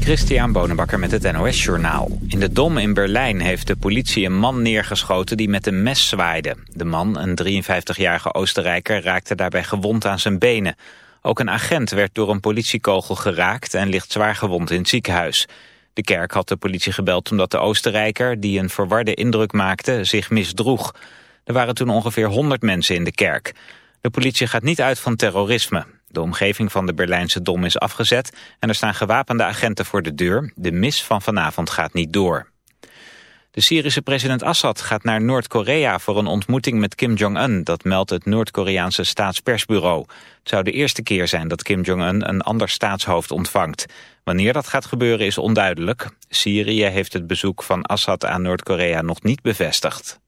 Christian Bonenbakker met het NOS Journaal. In de Dom in Berlijn heeft de politie een man neergeschoten die met een mes zwaaide. De man, een 53-jarige Oostenrijker, raakte daarbij gewond aan zijn benen. Ook een agent werd door een politiekogel geraakt en ligt zwaar gewond in het ziekenhuis. De kerk had de politie gebeld omdat de Oostenrijker, die een verwarde indruk maakte, zich misdroeg. Er waren toen ongeveer 100 mensen in de kerk. De politie gaat niet uit van terrorisme. De omgeving van de Berlijnse Dom is afgezet en er staan gewapende agenten voor de deur. De mis van vanavond gaat niet door. De Syrische president Assad gaat naar Noord-Korea voor een ontmoeting met Kim Jong-un. Dat meldt het Noord-Koreaanse staatspersbureau. Het zou de eerste keer zijn dat Kim Jong-un een ander staatshoofd ontvangt. Wanneer dat gaat gebeuren is onduidelijk. Syrië heeft het bezoek van Assad aan Noord-Korea nog niet bevestigd.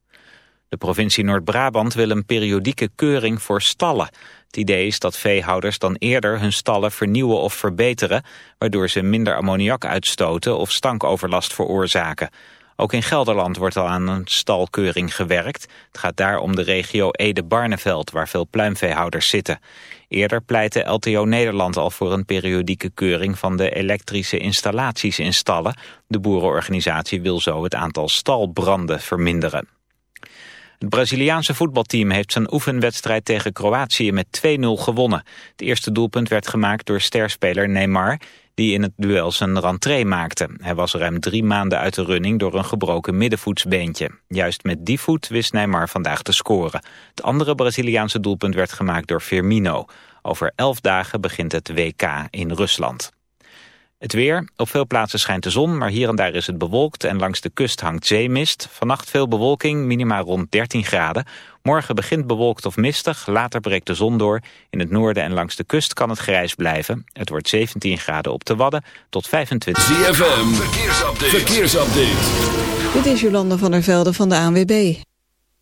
De provincie Noord-Brabant wil een periodieke keuring voor stallen. Het idee is dat veehouders dan eerder hun stallen vernieuwen of verbeteren... waardoor ze minder ammoniak uitstoten of stankoverlast veroorzaken. Ook in Gelderland wordt al aan een stalkeuring gewerkt. Het gaat daar om de regio Ede-Barneveld, waar veel pluimveehouders zitten. Eerder pleitte LTO Nederland al voor een periodieke keuring van de elektrische installaties in stallen. De boerenorganisatie wil zo het aantal stalbranden verminderen. Het Braziliaanse voetbalteam heeft zijn oefenwedstrijd tegen Kroatië met 2-0 gewonnen. Het eerste doelpunt werd gemaakt door sterspeler Neymar, die in het duel zijn rentree maakte. Hij was ruim drie maanden uit de running door een gebroken middenvoetsbeentje. Juist met die voet wist Neymar vandaag te scoren. Het andere Braziliaanse doelpunt werd gemaakt door Firmino. Over elf dagen begint het WK in Rusland. Het weer. Op veel plaatsen schijnt de zon, maar hier en daar is het bewolkt en langs de kust hangt zeemist. Vannacht veel bewolking, minimaal rond 13 graden. Morgen begint bewolkt of mistig, later breekt de zon door. In het noorden en langs de kust kan het grijs blijven. Het wordt 17 graden op de Wadden tot 25. ZFM, verkeersupdate. verkeersupdate. Dit is Jolande van der Velde van de ANWB.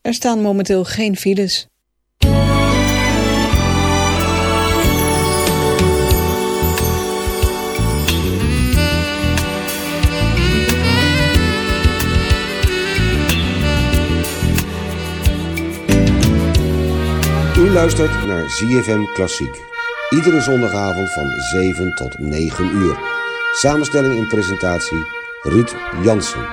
Er staan momenteel geen files. Luistert naar ZFM Klassiek. Iedere zondagavond van 7 tot 9 uur. Samenstelling en presentatie Ruud Jansen.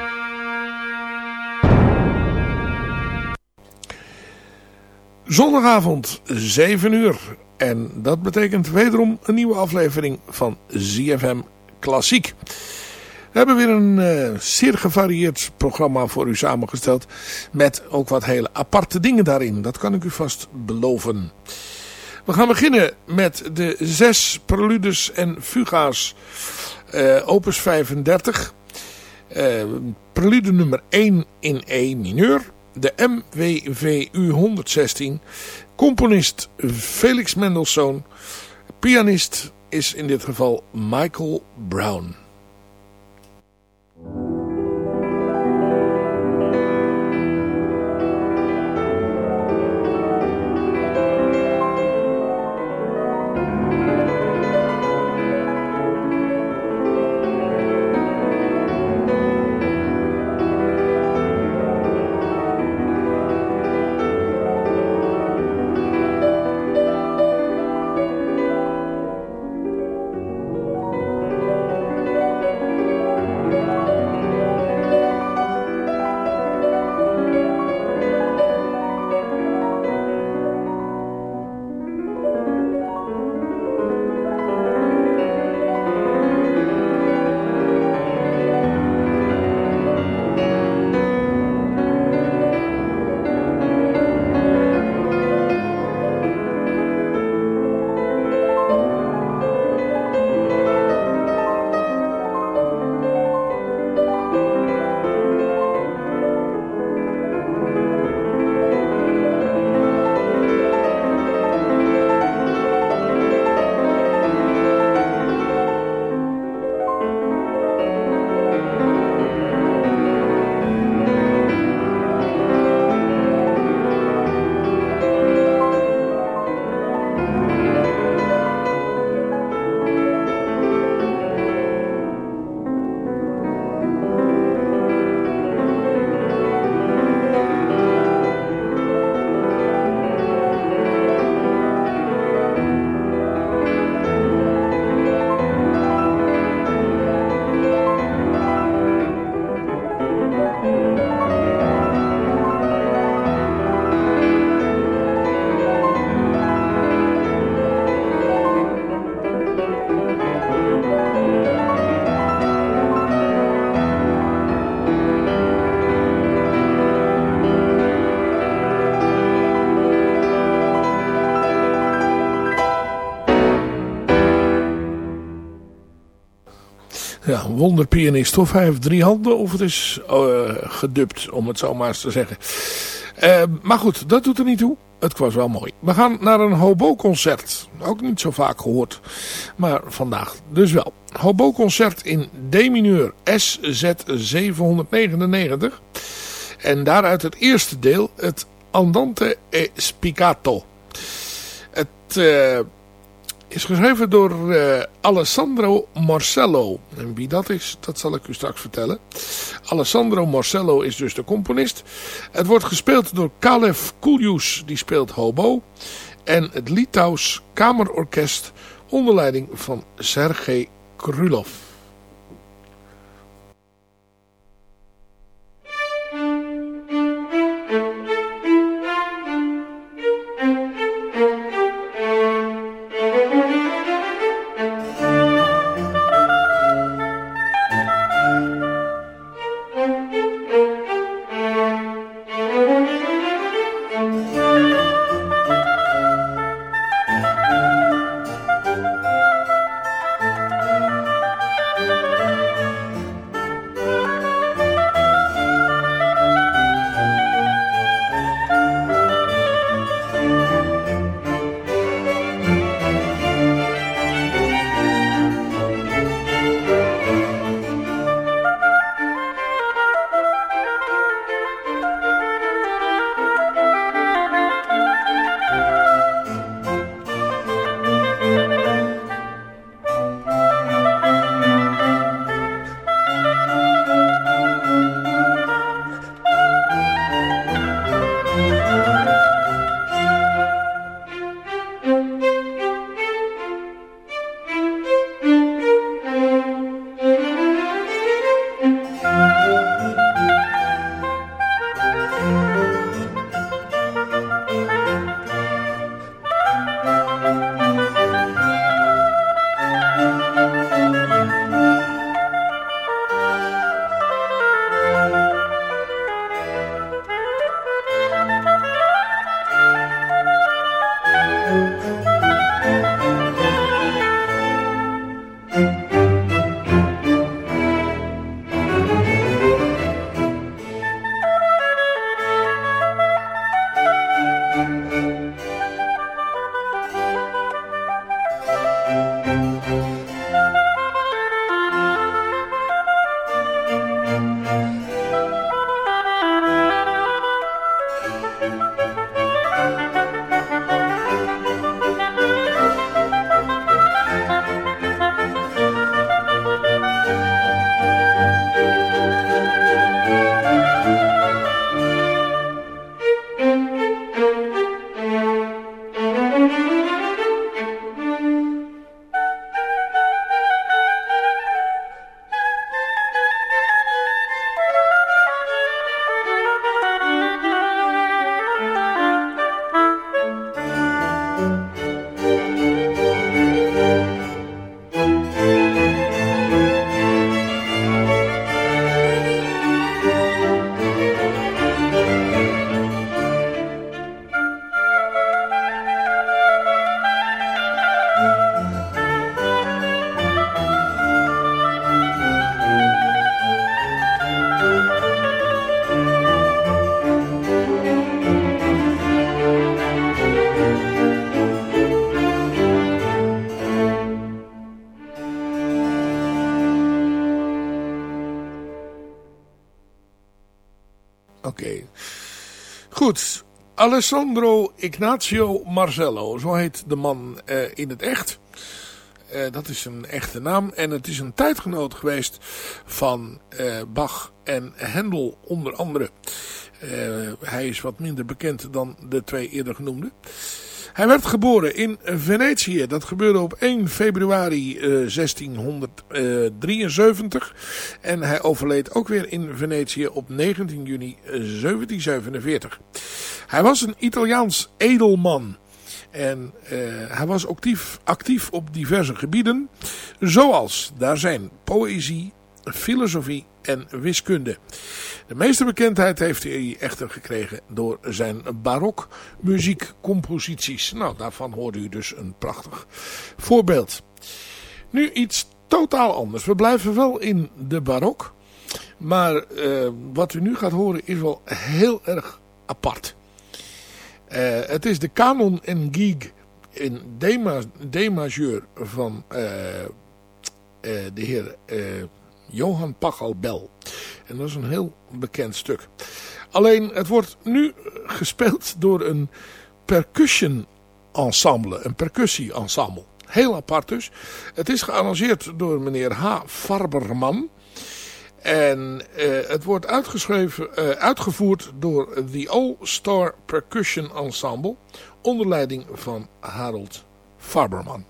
Zondagavond 7 uur. En dat betekent wederom een nieuwe aflevering van ZFM Klassiek. We hebben weer een uh, zeer gevarieerd programma voor u samengesteld. Met ook wat hele aparte dingen daarin. Dat kan ik u vast beloven. We gaan beginnen met de zes preludes en fuga's uh, opus 35. Uh, prelude nummer 1 in E mineur. De MWVU 116. Componist Felix Mendelssohn. Pianist is in dit geval Michael Brown. Ja, een wonderpianist. Of hij heeft drie handen of het is uh, gedubt, om het zo maar eens te zeggen. Uh, maar goed, dat doet er niet toe. Het was wel mooi. We gaan naar een hobo-concert. Ook niet zo vaak gehoord. Maar vandaag dus wel. Hobo-concert in D-mineur SZ 799. En daaruit het eerste deel, het Andante e Spiccato. Het uh, is geschreven door uh, Alessandro Marcello. En wie dat is, dat zal ik u straks vertellen. Alessandro Marcello is dus de componist. Het wordt gespeeld door Kalev Kuljus, die speelt hobo. En het Litouws Kamerorkest onder leiding van Sergej Krulov. Goed, Alessandro Ignacio Marcello, zo heet de man uh, in het echt. Uh, dat is een echte naam en het is een tijdgenoot geweest van uh, Bach en Hendel onder andere. hij is wat minder bekend dan de twee eerder genoemde. Hij werd geboren in Venetië. Dat gebeurde op 1 februari uh, 1673. En hij overleed ook weer in Venetië op 19 juni 1747. Hij was een Italiaans edelman. En hij was actief, actief op diverse gebieden. Zoals, daar zijn poëzie, filosofie en wiskunde. De meeste bekendheid heeft hij echter gekregen door zijn barok muziekcomposities. Nou, daarvan hoorde u dus een prachtig voorbeeld. Nu iets totaal anders. We blijven wel in de barok. Maar uh, wat u nu gaat horen is wel heel erg apart. Uh, het is de Canon en Gig in D-majeur van uh, de heer Johan Pachelbel. En dat is een heel bekend stuk. Alleen het wordt nu gespeeld door een percussion ensemble, een percussie ensemble. Heel apart dus. Het is gearrangeerd door meneer H. Farberman. En uh, het wordt uitgeschreven, uh, uitgevoerd door The All Star Percussion Ensemble. Onder leiding van Harold Farberman.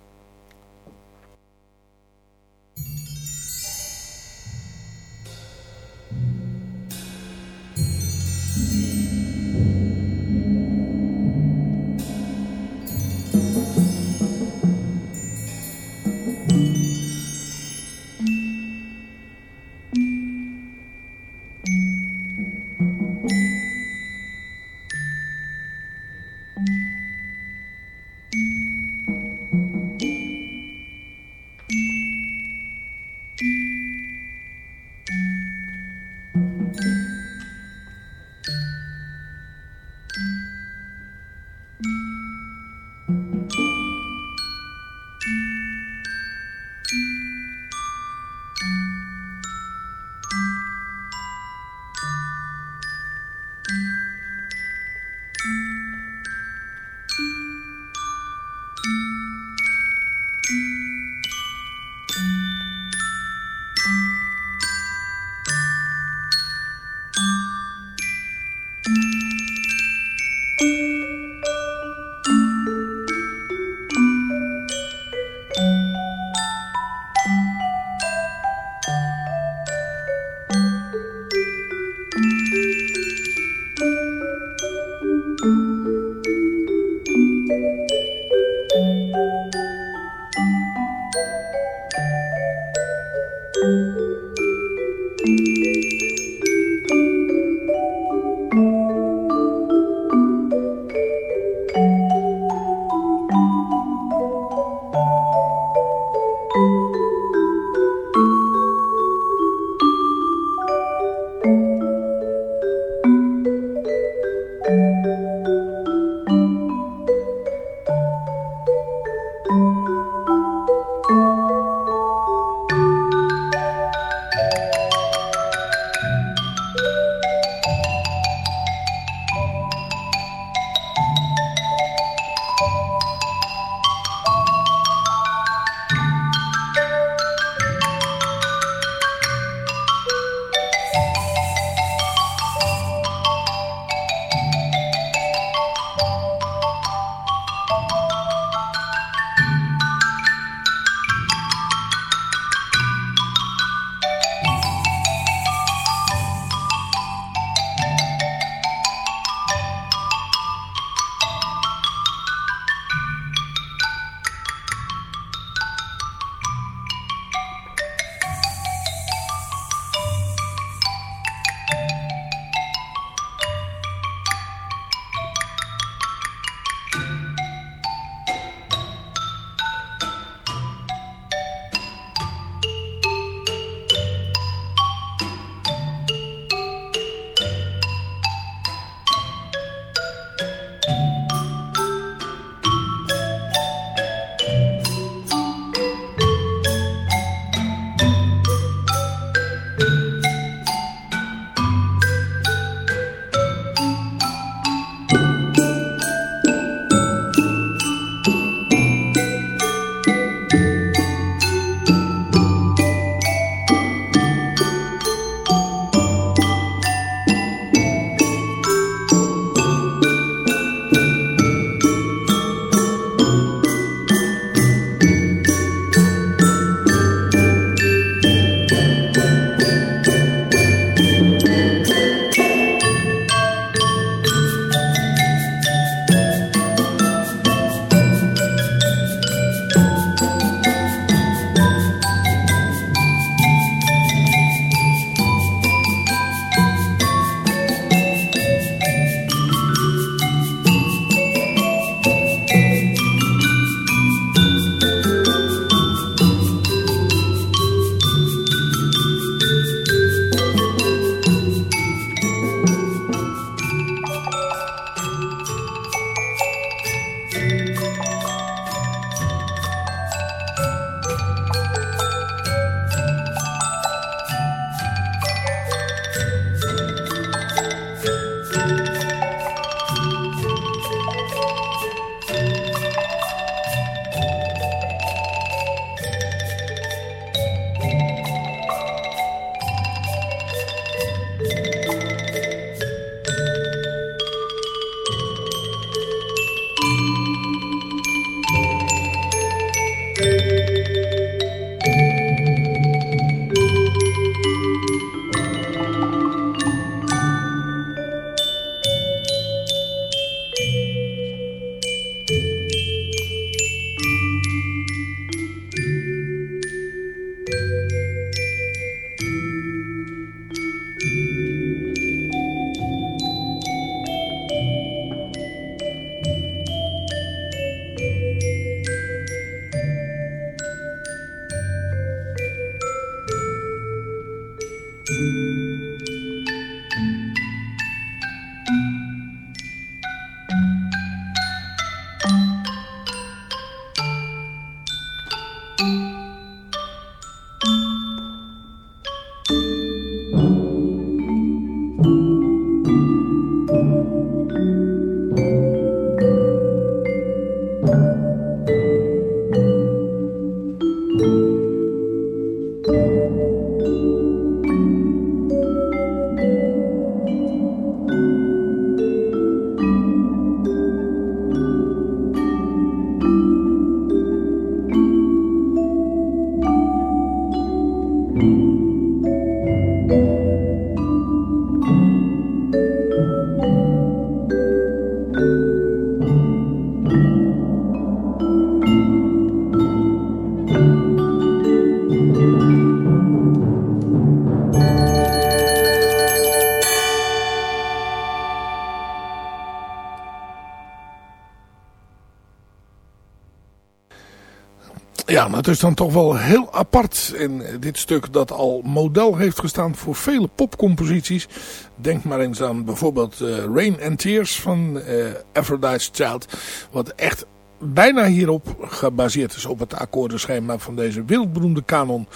Het is dan toch wel heel apart in dit stuk dat al model heeft gestaan voor vele popcomposities. Denk maar eens aan bijvoorbeeld uh, Rain and Tears van uh, Aphrodite's Child. Wat echt bijna hierop gebaseerd is op het akkoordenschema van deze wereldberoemde kanon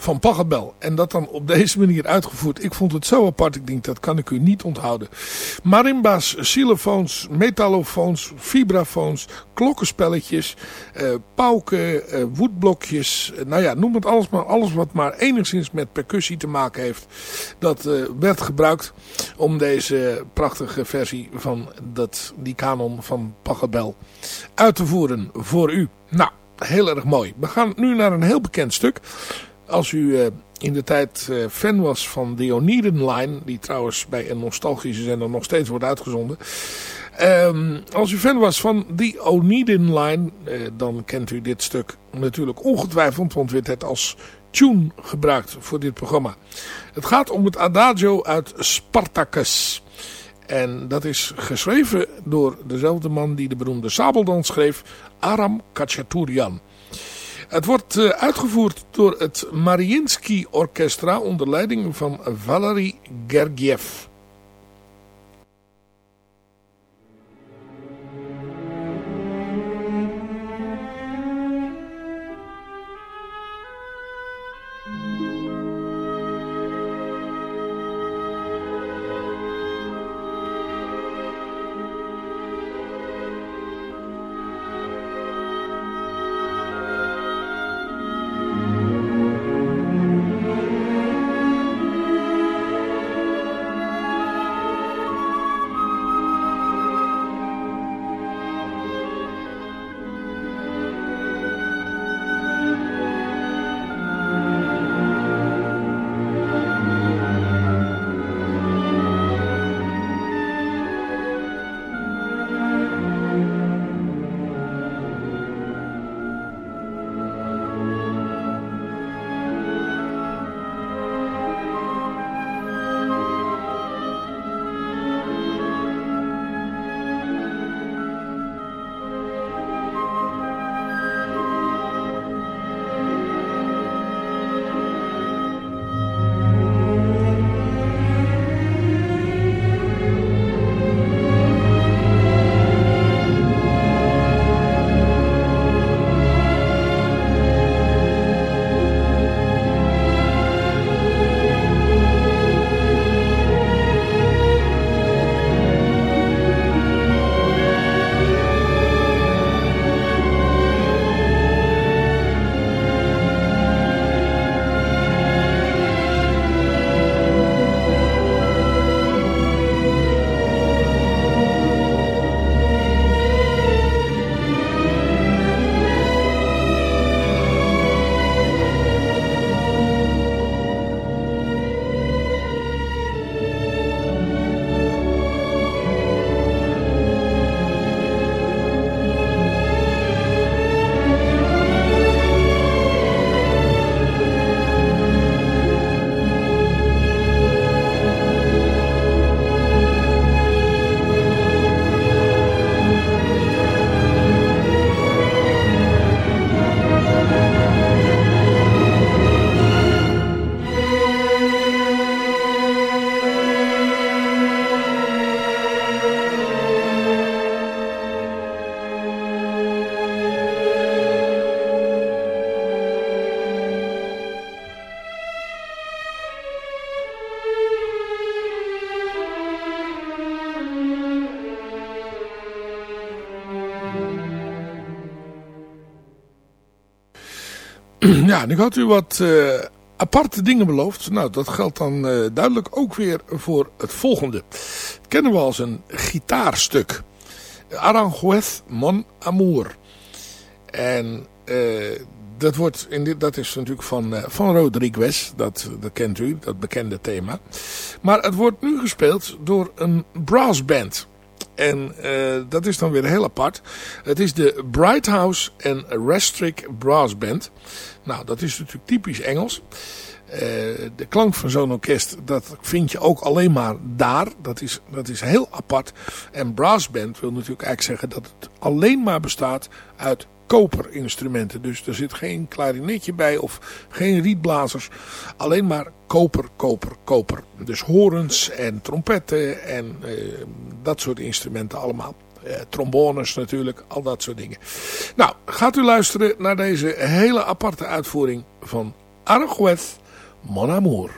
van Pachelbel. En dat dan op deze manier uitgevoerd. Ik vond het zo apart, ik denk dat kan ik u niet onthouden. Marimba's, xylofoons, metallofoons, vibrafoons, klokkenspelletjes, eh, pauken, eh, woedblokjes. Eh, nou ja, noem het alles maar. Alles wat maar enigszins met percussie te maken heeft. Dat eh, werd gebruikt om deze prachtige versie van dat, die kanon van Pachelbel uit te voeren voor u. Nou, heel erg mooi. We gaan nu naar een heel bekend stuk. Als u uh, in de tijd uh, fan was van The Oneiden Line, die trouwens bij een nostalgische zender nog steeds wordt uitgezonden. Um, als u fan was van The Oneiden Line, uh, dan kent u dit stuk natuurlijk ongetwijfeld, want werd het als tune gebruikt voor dit programma. Het gaat om het Adagio uit Spartacus. En dat is geschreven door dezelfde man die de beroemde Sabeldans schreef, Aram Kachaturian. Het wordt uh, uitgevoerd door het Mariinsky Orchestra onder leiding van Valery Gergiev. Ja, ik had u wat uh, aparte dingen beloofd. Nou, dat geldt dan uh, duidelijk ook weer voor het volgende. Kennen we als een gitaarstuk. Aranjuez Mon Amour. En uh, dat, wordt in dit, dat is natuurlijk van, van Rodriguez. Dat, dat kent u, dat bekende thema. Maar het wordt nu gespeeld door een brassband. En uh, dat is dan weer heel apart. Het is de Bright House en Restrict Brass Band. Nou, dat is natuurlijk typisch Engels. Uh, de klank van zo'n orkest, dat vind je ook alleen maar daar. Dat is, dat is heel apart. En brass band wil natuurlijk eigenlijk zeggen dat het alleen maar bestaat uit koperinstrumenten. Dus er zit geen klarinetje bij of geen rietblazers. Alleen maar koper, koper, koper. Dus horens en trompetten en uh, dat soort instrumenten allemaal. Uh, trombones natuurlijk, al dat soort dingen. Nou, gaat u luisteren naar deze hele aparte uitvoering van Aranjuez Mon Amour.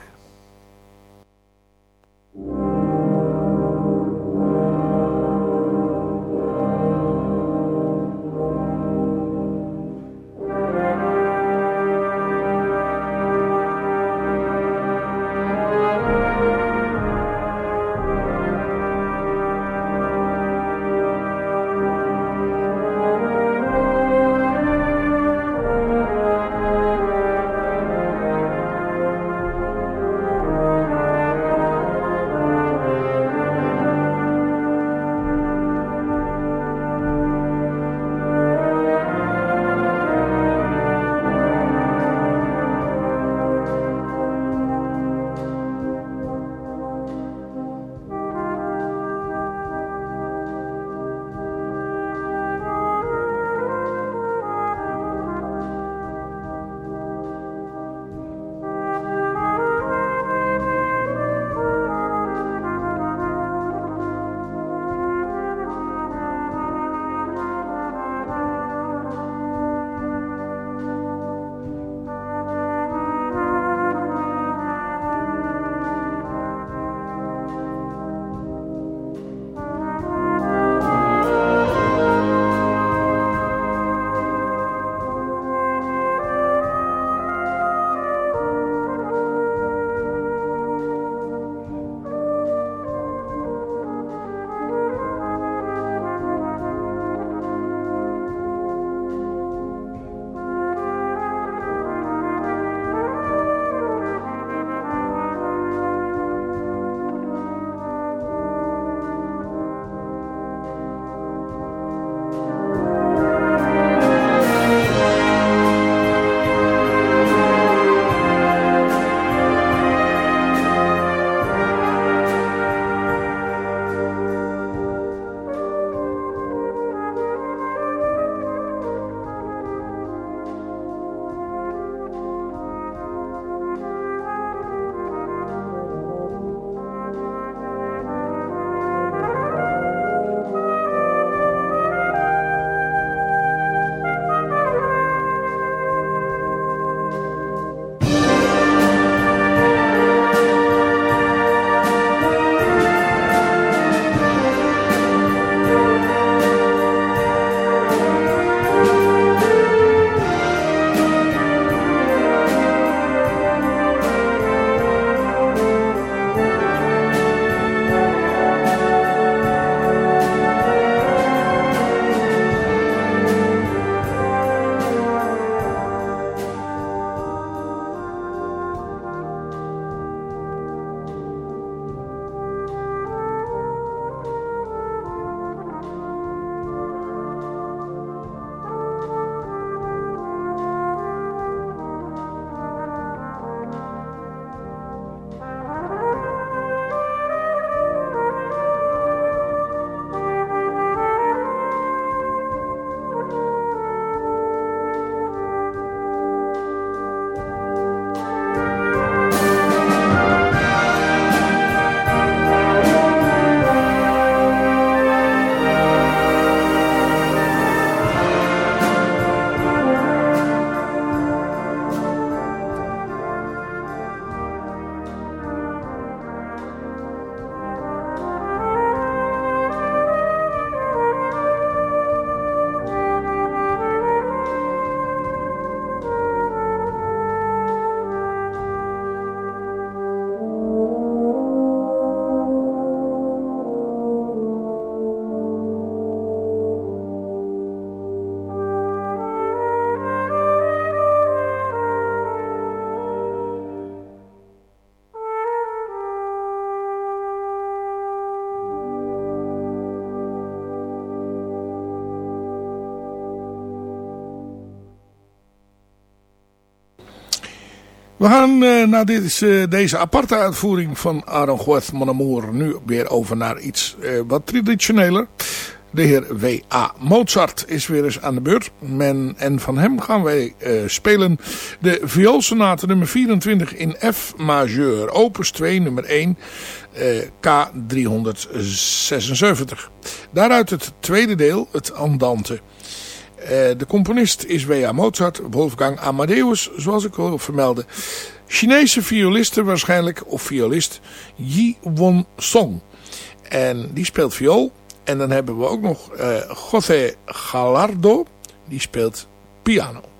We gaan uh, na dit, uh, deze aparte uitvoering van Aranjuez Mon Amour nu weer over naar iets uh, wat traditioneler. De heer W.A. Mozart is weer eens aan de beurt. Men, en van hem gaan wij spelen de vioolsonate nummer 24 in F majeur. Opus 2 nummer 1 K376. Daaruit het tweede deel, het Andante. Uh, de componist is W.A. Mozart, Wolfgang Amadeus, zoals ik al vermeldde. Chinese violiste waarschijnlijk, of violist, Yi Won Song. En die speelt viool. En dan hebben we ook nog uh, José Galardo, die speelt piano.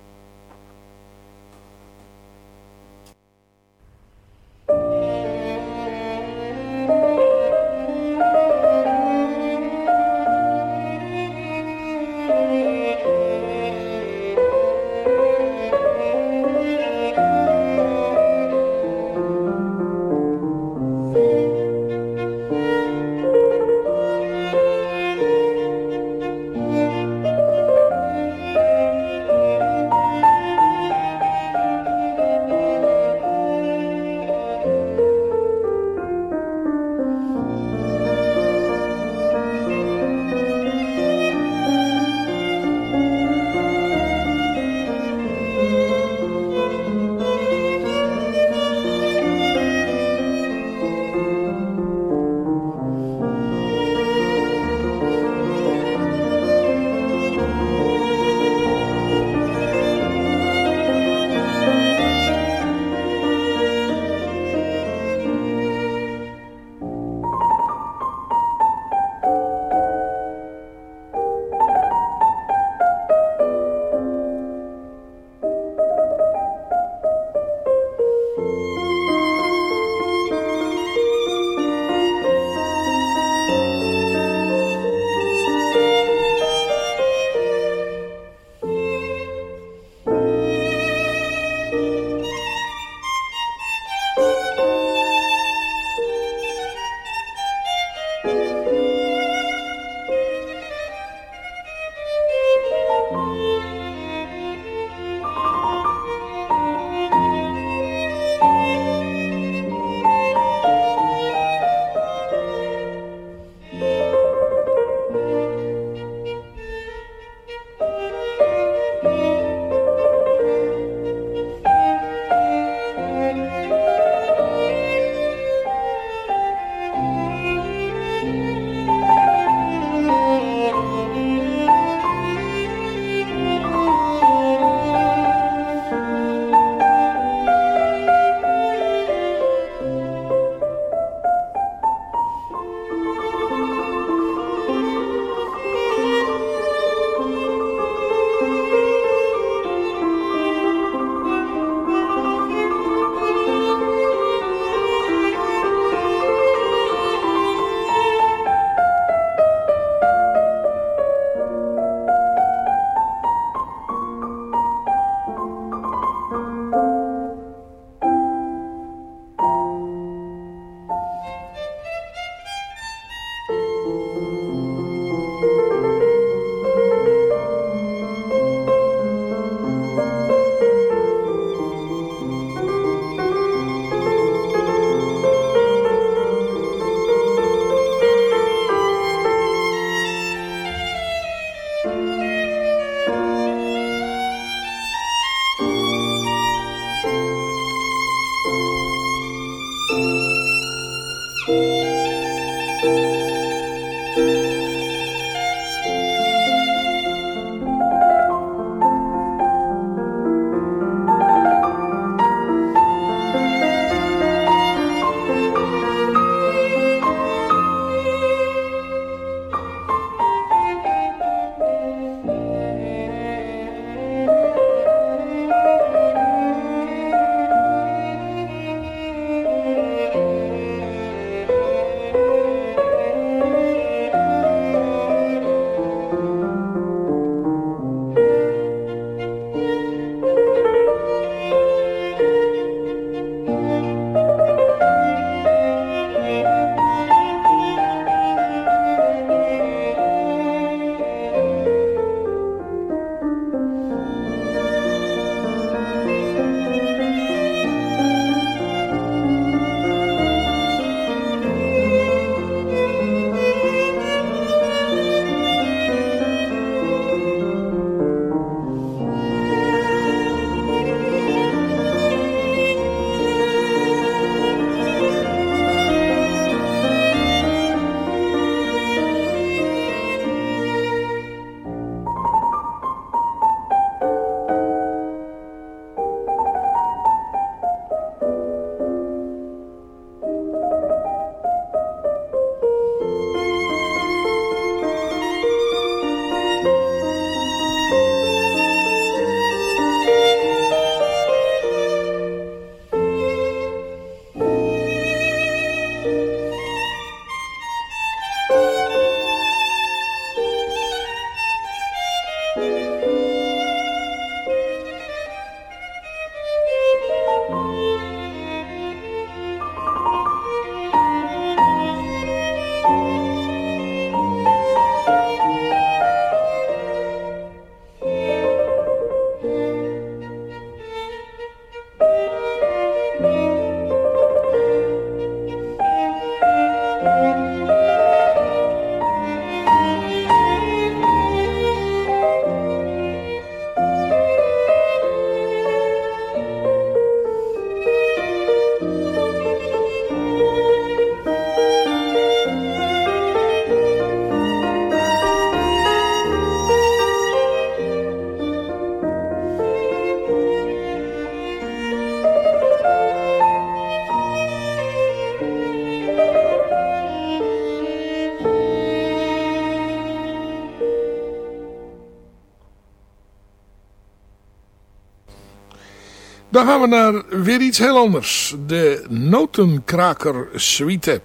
Dan gaan we naar weer iets heel anders. De Notenkraker Suite.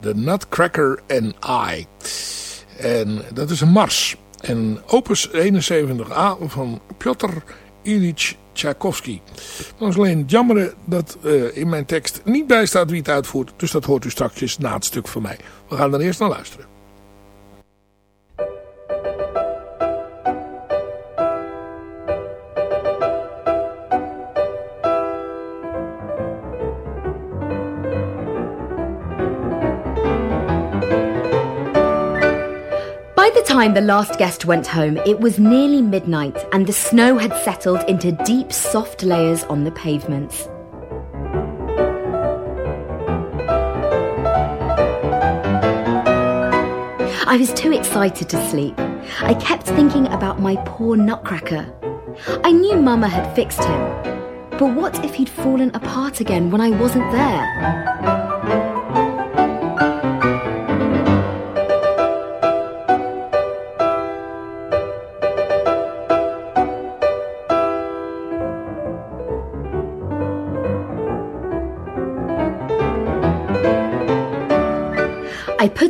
De Nutcracker and I. En dat is een mars. En opus 71a van Piotr Ilyich Tchaikovsky. Dan is alleen het jammer dat uh, in mijn tekst niet bij staat wie het uitvoert. Dus dat hoort u straks na het stuk van mij. We gaan er eerst naar luisteren. Time the last guest went home, it was nearly midnight and the snow had settled into deep, soft layers on the pavements. I was too excited to sleep. I kept thinking about my poor nutcracker. I knew Mama had fixed him, but what if he'd fallen apart again when I wasn't there?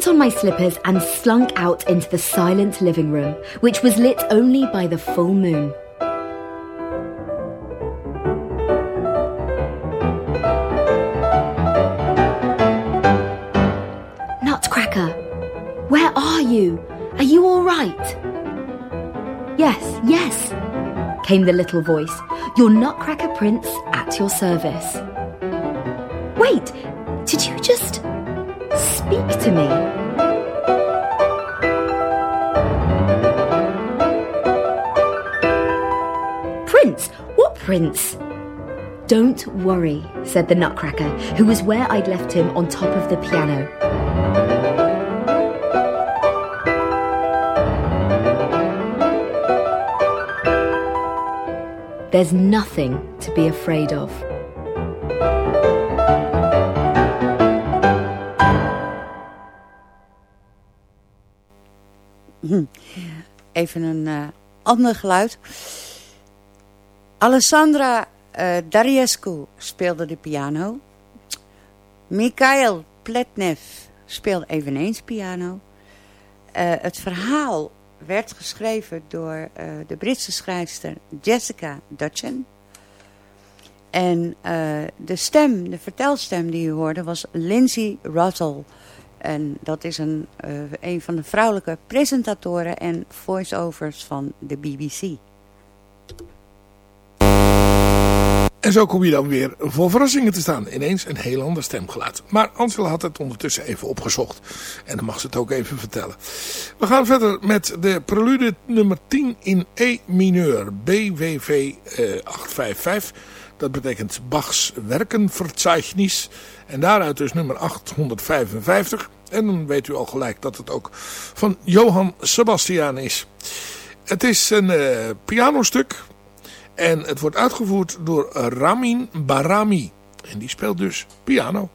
On my slippers and slunk out into the silent living room, which was lit only by the full moon. Nutcracker, where are you? Are you all right? Yes, yes, came the little voice. Your Nutcracker Prince at your service. Wait, did you just speak to me. Prince? Don't worry, said the Nutcracker, who was where I'd left him on top of the piano. There's nothing to be afraid of. Even een uh, ander geluid. Alessandra uh, Dariescu speelde de piano. Mikhail Pletnev speelde eveneens piano. Uh, het verhaal werd geschreven door de Britse schrijfster Jessica Dutchen. En de stem, de vertelstem die u hoorde was Lindsay Russell... En dat is een, een van de vrouwelijke presentatoren en voice-overs van de BBC. En zo kom je dan weer voor verrassingen te staan. Ineens een heel ander stemgeluid. Maar Ansel had het ondertussen even opgezocht. En dan mag ze het ook even vertellen. We gaan verder met de prelude nummer 10 in E mineur. BWV eh, 855. Dat betekent Bachs Werkenverzeichnis. En daaruit dus nummer 855. En dan weet u al gelijk dat het ook van Johan Sebastian is. Het is een uh, pianostuk. En het wordt uitgevoerd door Ramin Barami. En die speelt dus piano.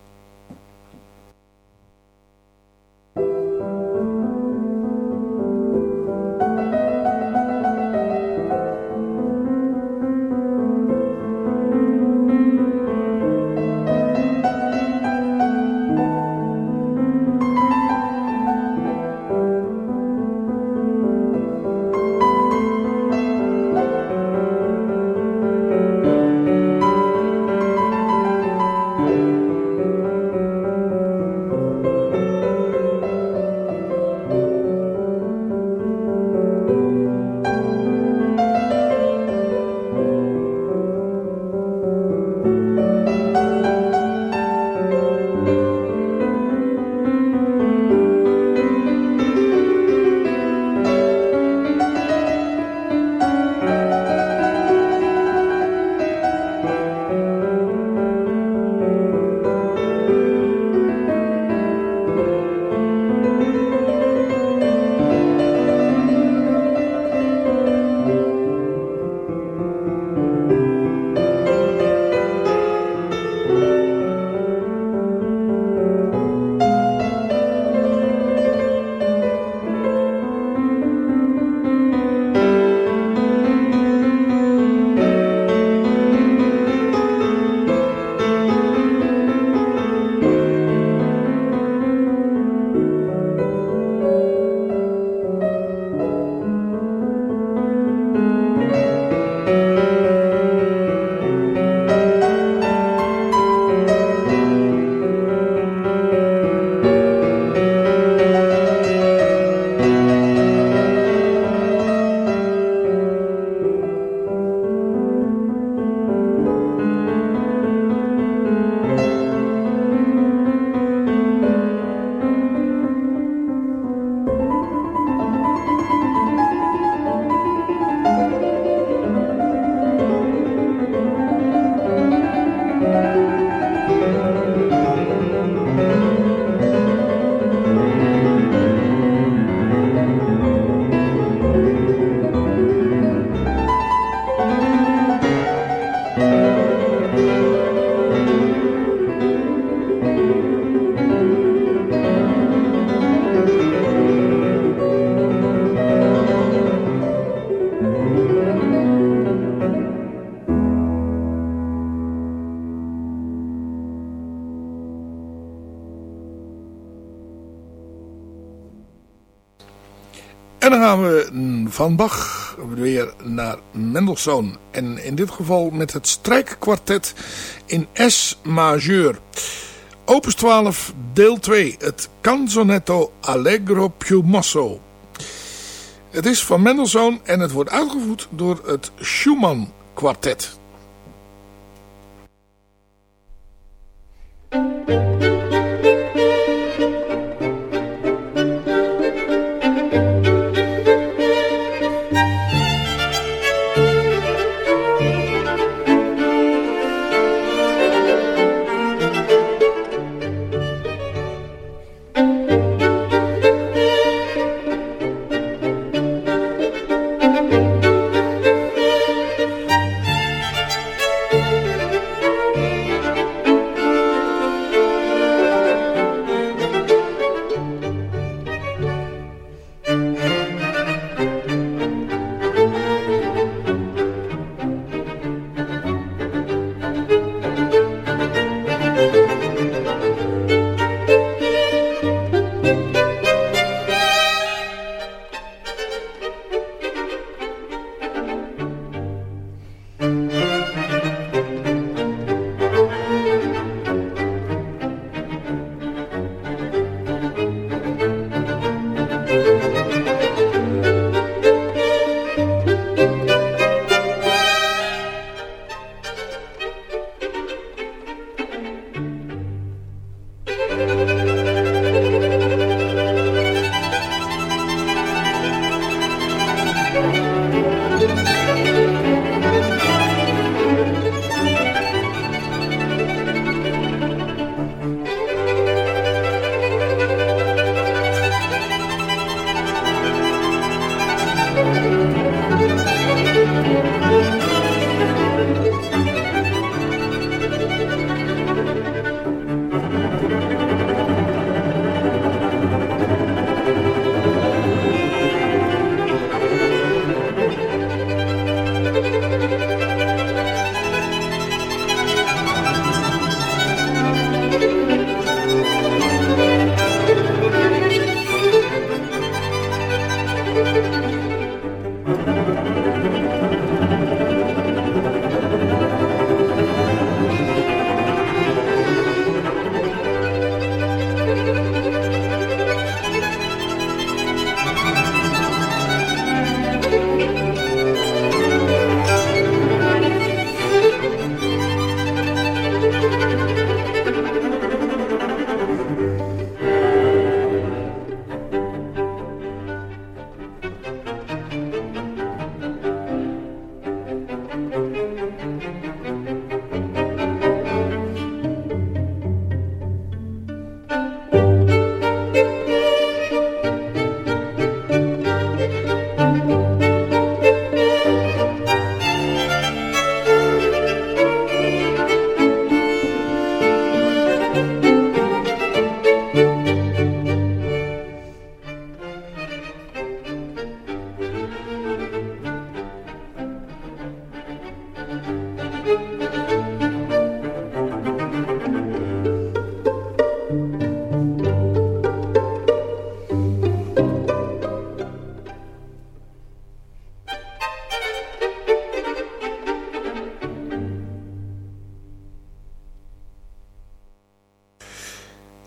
Van Bach weer naar Mendelssohn. En in dit geval met het strijkkwartet in S majeur. Opus 12, deel 2. Het Canzonetto Allegro più mosso. Het is van Mendelssohn en het wordt uitgevoerd door het Schumann kwartet.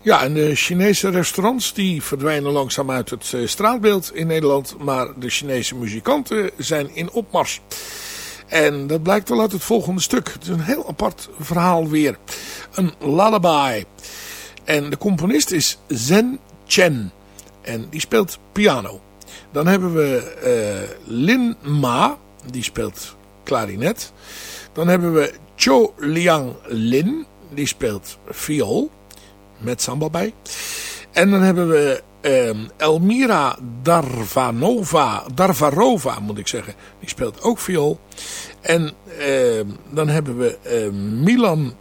Ja, en de Chinese restaurants die verdwijnen langzaam uit het eh, straatbeeld in Nederland. Maar de Chinese muzikanten zijn in opmars. En dat blijkt wel uit het volgende stuk. Het is een heel apart verhaal weer. Een lullaby. En de componist is Zen Chen. En die speelt piano. Dan hebben we uh, Lin Ma. Die speelt klarinet. Dan hebben we Cho Liang Lin. Die speelt viool met samba bij. En dan hebben we uh, Elmira Darvanova, Darvarova moet ik zeggen. Die speelt ook viool. En uh, dan hebben we uh, Milan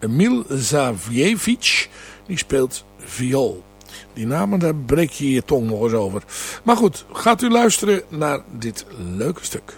Emil Zavjevic. Die speelt viool. Die namen, daar breek je je tong nog eens over. Maar goed, gaat u luisteren naar dit leuke stuk.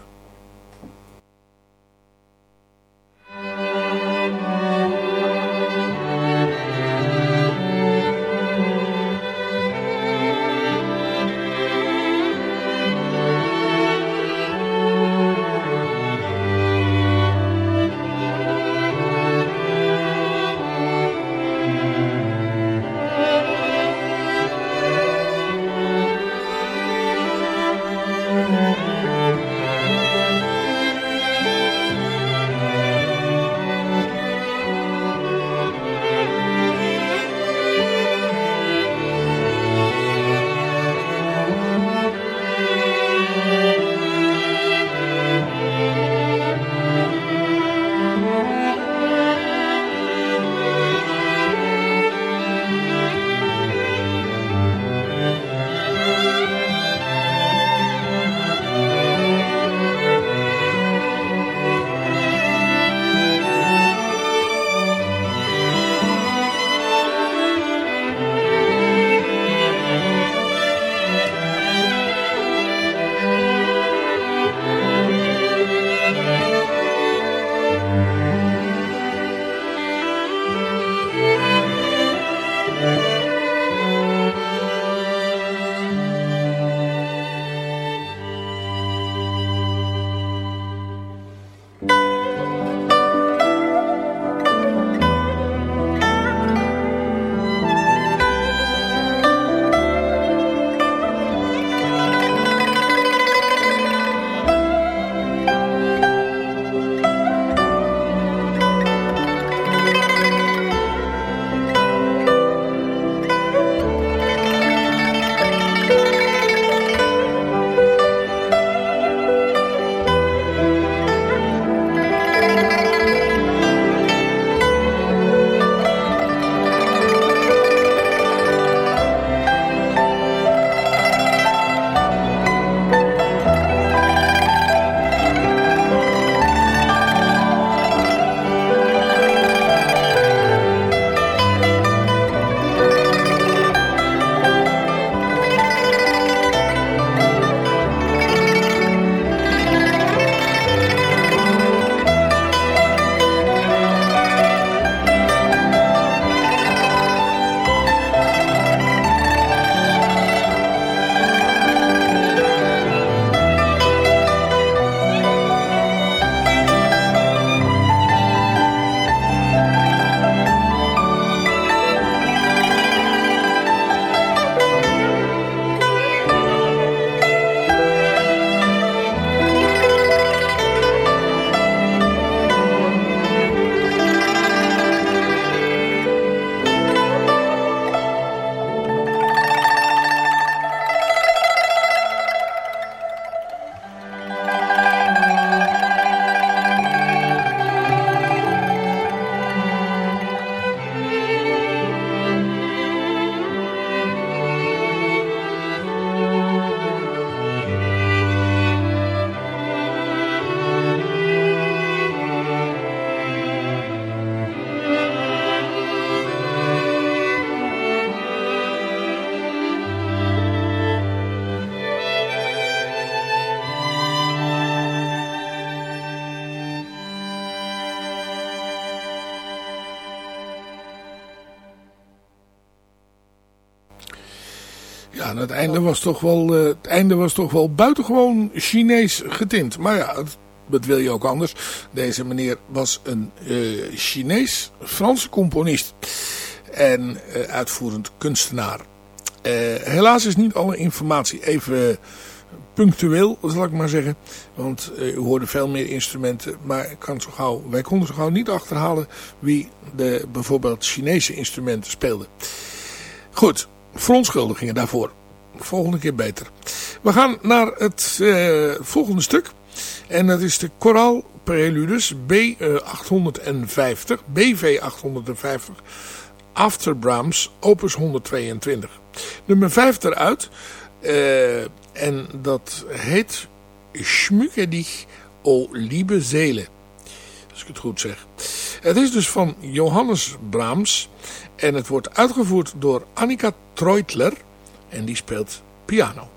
Het einde was toch wel, uh, het einde was toch wel buitengewoon Chinees getint. Maar ja, het, dat wil je ook anders. Deze meneer was een uh, Chinees-Franse componist en uh, uitvoerend kunstenaar. helaas is niet alle informatie even punctueel, zal ik maar zeggen. Want u hoorde veel meer instrumenten. Maar kan zo gauw, wij konden zo gauw niet achterhalen wie de bijvoorbeeld Chinese instrumenten speelden. Goed, verontschuldigingen daarvoor. Volgende keer beter. We gaan naar het uh, volgende stuk. En dat is de Choral Preludes B850, BV 850, After Brahms, opus 122. Nummer 5 eruit. Uh, en dat heet Schmücke dich, o liebe Seele. Als ik het goed zeg. Het is dus van Johannes Brahms. En het wordt uitgevoerd door Annika Treutler. En die speelt piano.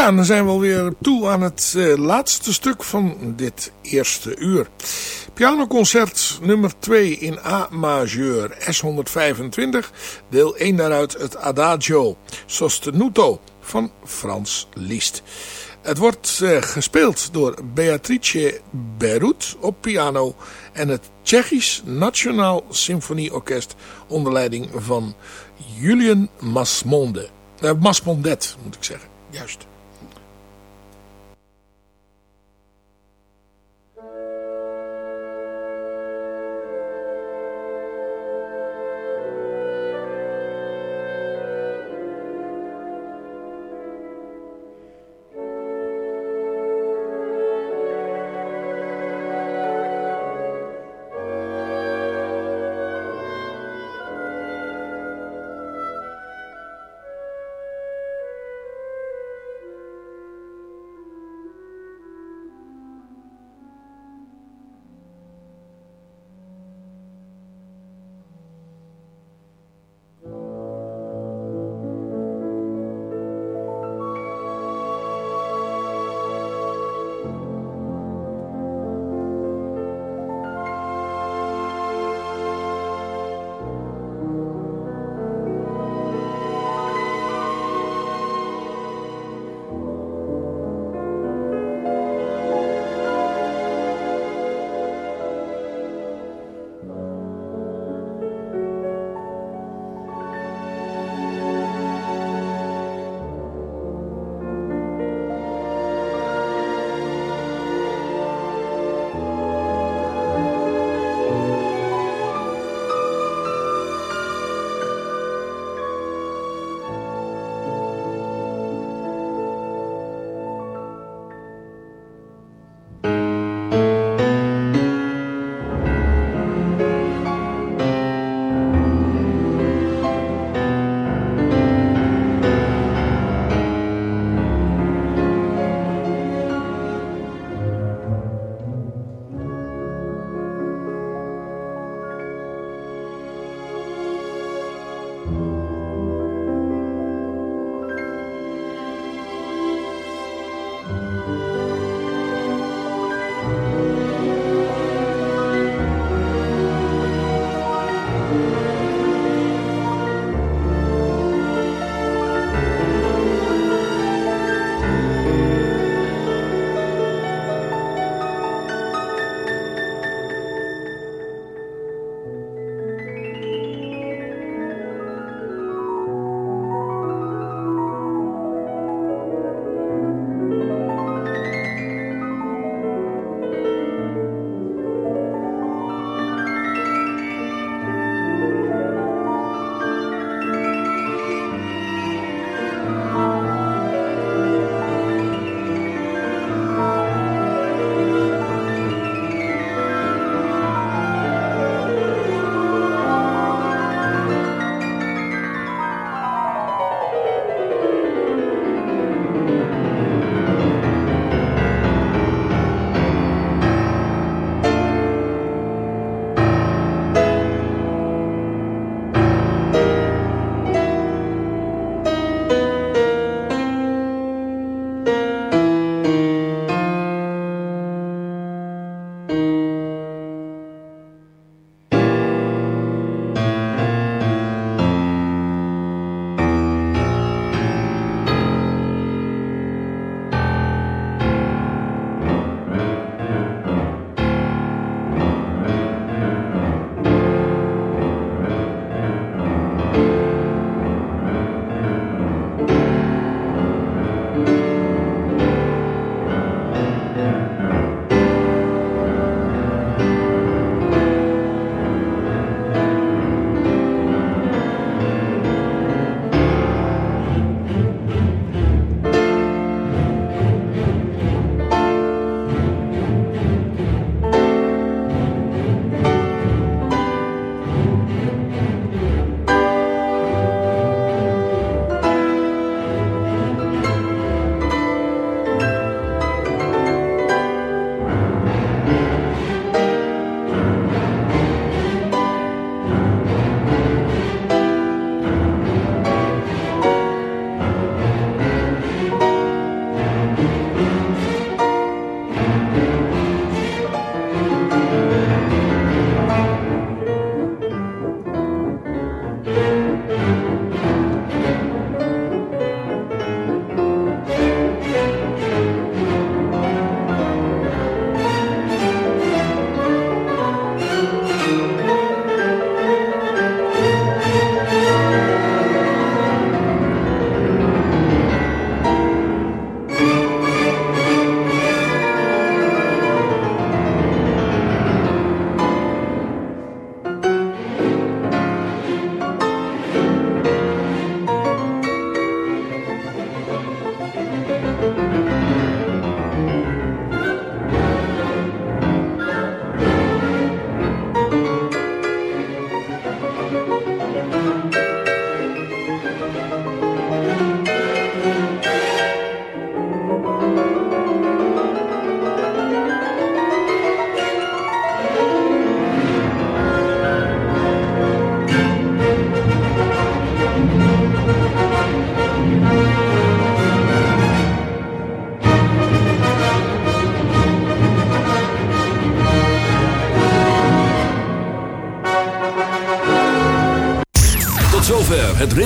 Ja, en dan zijn we alweer toe aan het uh, laatste stuk van dit eerste uur. Pianoconcert nummer 2 in A majeur, S125, deel 1 daaruit het Adagio, Sostenuto van Frans Liszt. Het wordt uh, gespeeld door Beatrice Berut op piano en het Tsjechisch Nationaal Symfonieorkest onder leiding van Julian Masmonde. Uh, Masmondet moet ik zeggen, juist.